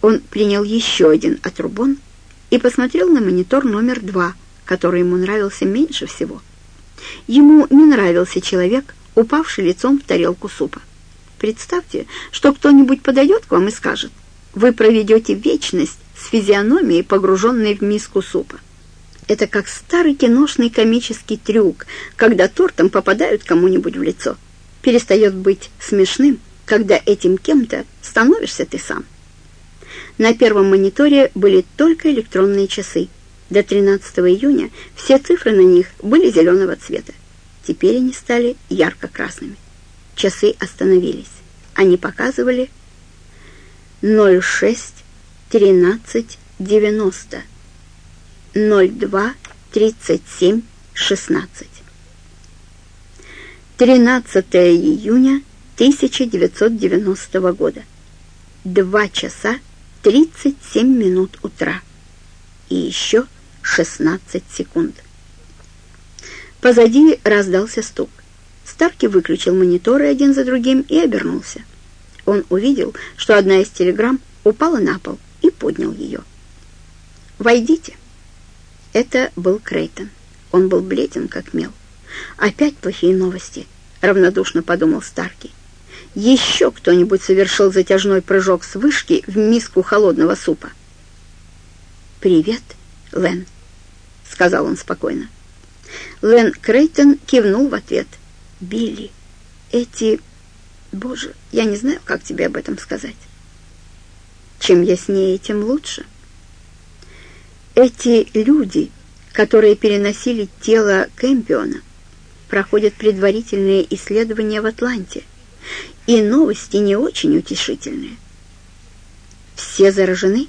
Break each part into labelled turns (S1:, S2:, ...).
S1: Он принял еще один отрубон и посмотрел на монитор номер два, который ему нравился меньше всего. Ему не нравился человек, упавший лицом в тарелку супа. Представьте, что кто-нибудь подойдет к вам и скажет, вы проведете вечность с физиономией, погруженной в миску супа. Это как старый киношный комический трюк, когда тортом попадают кому-нибудь в лицо. Перестает быть смешным, когда этим кем-то становишься ты сам. На первом мониторе были только электронные часы. До 13 июня все цифры на них были зеленого цвета. Теперь они стали ярко-красными. Часы остановились. Они показывали 06 13 90 02 37 16 13 июня 1990 года 2 часа 37 минут утра и еще 16 секунд. Позади раздался стук. Старки выключил мониторы один за другим и обернулся. Он увидел, что одна из телеграмм упала на пол и поднял ее. «Войдите». Это был Крейтон. Он был бледен, как мел. «Опять плохие новости», — равнодушно подумал Старки. «Еще кто-нибудь совершил затяжной прыжок с вышки в миску холодного супа». «Привет, Лен», — сказал он спокойно. Лен Крейтон кивнул в ответ. «Билли, эти... Боже, я не знаю, как тебе об этом сказать. Чем яснее, тем лучше. Эти люди, которые переносили тело Кэмпиона, проходят предварительные исследования в Атланте, и новости не очень утешительные. Все заражены?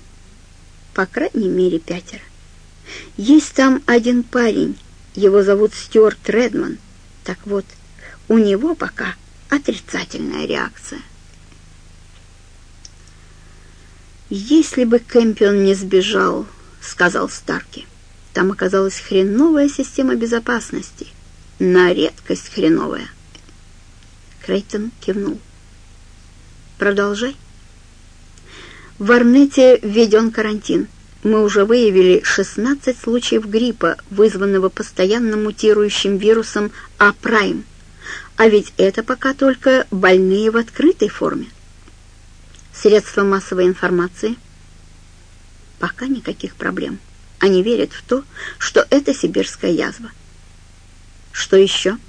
S1: По крайней мере, пятеро. Есть там один парень, его зовут Стюарт Редман. Так вот, у него пока отрицательная реакция. «Если бы Кэмпион не сбежал», — сказал Старки, — «там оказалась хреновая система безопасности, на редкость хреновая». Крейтон кивнул. «Продолжай». В Арнете введен карантин. Мы уже выявили 16 случаев гриппа, вызванного постоянно мутирующим вирусом А-прайм. А ведь это пока только больные в открытой форме. Средства массовой информации? Пока никаких проблем. Они верят в то, что это сибирская язва. Что еще?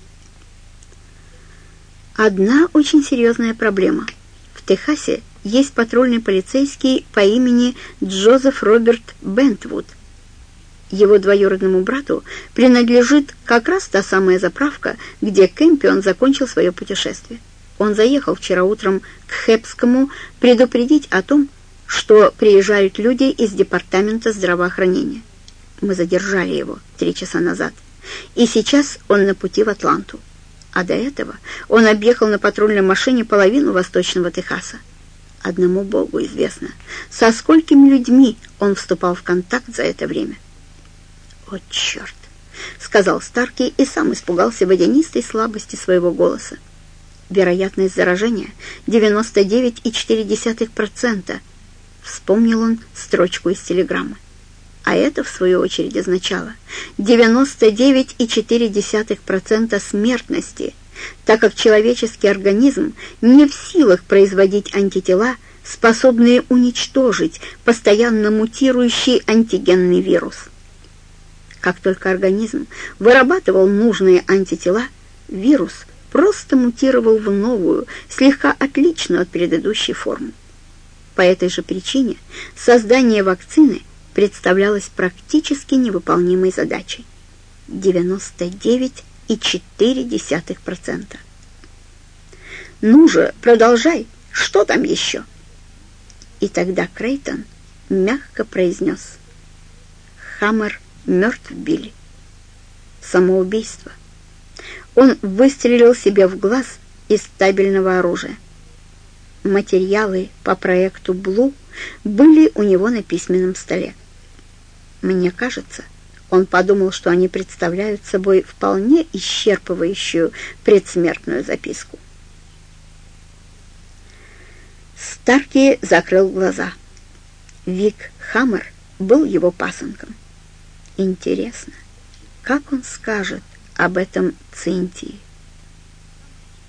S1: Одна очень серьезная проблема. В Техасе есть патрульный полицейский по имени Джозеф Роберт Бентвуд. Его двоюродному брату принадлежит как раз та самая заправка, где Кэмпион закончил свое путешествие. Он заехал вчера утром к Хепскому предупредить о том, что приезжают люди из департамента здравоохранения. Мы задержали его три часа назад, и сейчас он на пути в Атланту. А до этого он объехал на патрульной машине половину Восточного Техаса. Одному Богу известно, со сколькими людьми он вступал в контакт за это время. «О, черт!» — сказал Старки и сам испугался водянистой слабости своего голоса. Вероятность заражения 99,4%. Вспомнил он строчку из телеграммы. А это, в свою очередь, означало 99,4% смертности, так как человеческий организм не в силах производить антитела, способные уничтожить постоянно мутирующий антигенный вирус. Как только организм вырабатывал нужные антитела, вирус – просто мутировал в новую, слегка отличную от предыдущей формы. По этой же причине создание вакцины представлялось практически невыполнимой задачей. 99,4%. «Ну же, продолжай! Что там еще?» И тогда Крейтон мягко произнес. «Хаммер мертв, Билли. Самоубийство он выстрелил себе в глаз из стабильного оружия. Материалы по проекту «Блу» были у него на письменном столе. Мне кажется, он подумал, что они представляют собой вполне исчерпывающую предсмертную записку. Старки закрыл глаза. Вик Хаммер был его пасынком. Интересно, как он скажет об этом Цинтии?